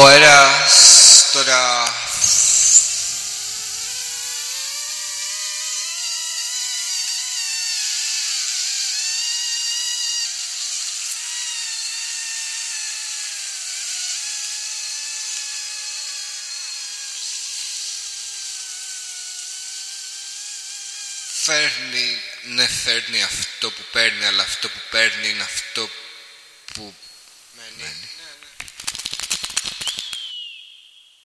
Ο τώρα. Φέρνει, ναι φέρνει αυτό που παίρνει, αλλά αυτό που παίρνει είναι αυτό που ναι, ναι.